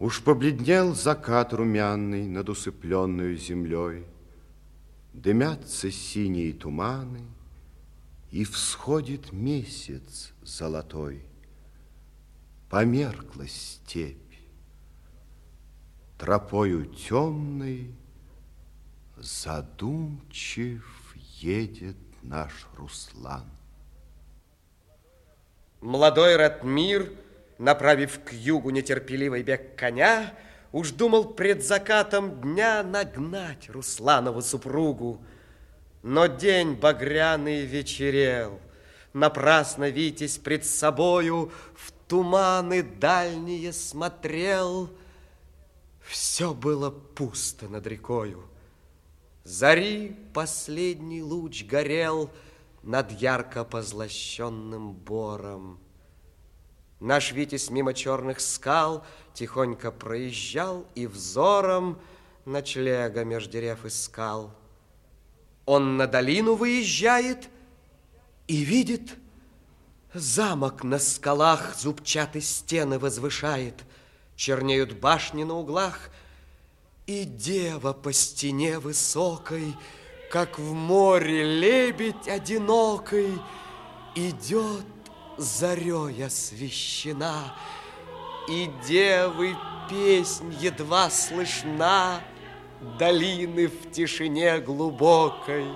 Уж побледнел закат румяный над усыпленную землей, Дымятся синие туманы, и всходит месяц золотой. Померкла степь, тропою темной Задумчив едет наш Руслан. Молодой Ратмир, направив к югу нетерпеливый бег коня, Уж думал пред закатом дня нагнать Русланову супругу. Но день багряный вечерел, Напрасно Витязь пред собою В туманы дальние смотрел. Все было пусто над рекою. Зари последний луч горел Над ярко позлощенным бором. Наш Витязь мимо черных скал Тихонько проезжал и взором Ночлега меж дерев искал. Он на долину выезжает и видит, Замок на скалах зубчатые стены возвышает, Чернеют башни на углах, И дева по стене высокой, Как в море лебедь одинокой, Идет зарей освещена, И девы песнь едва слышна, Долины в тишине глубокой.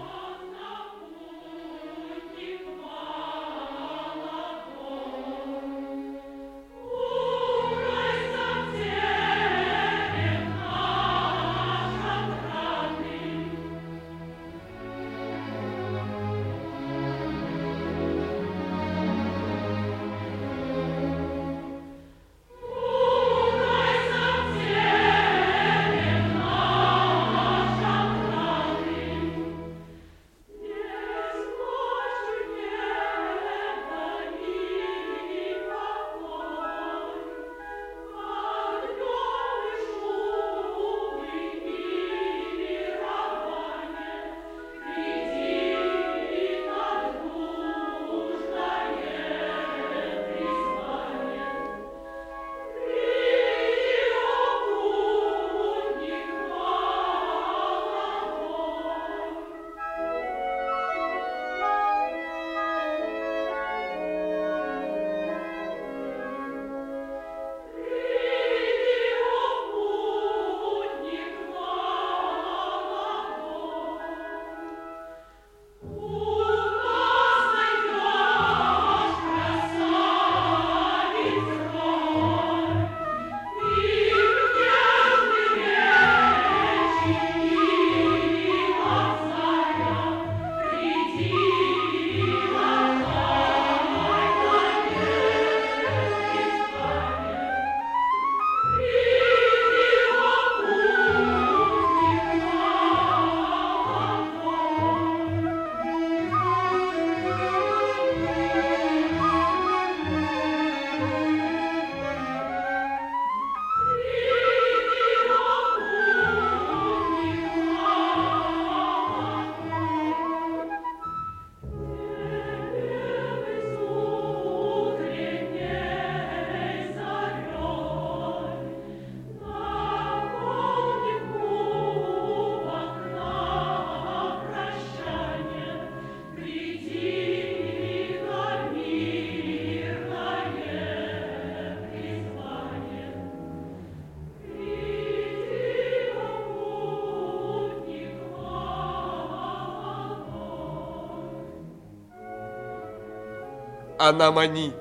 Она манит,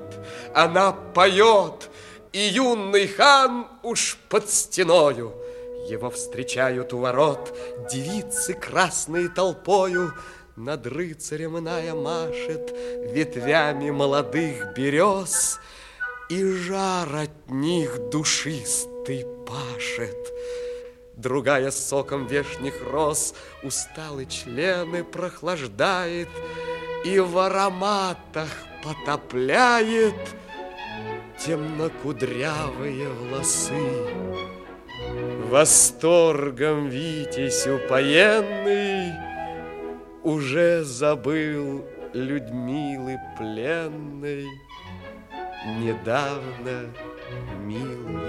она поет, и юный хан уж под стеною. Его встречают у ворот девицы красной толпою, над рыцарем иная машет ветвями молодых берез, и жар от них душистый пашет. Другая соком вешних роз усталые члены прохлаждает, и в ароматах потопляет темнокудрявые волосы. Восторгом Витязь упоенный Уже забыл Людмилы пленной Недавно красы.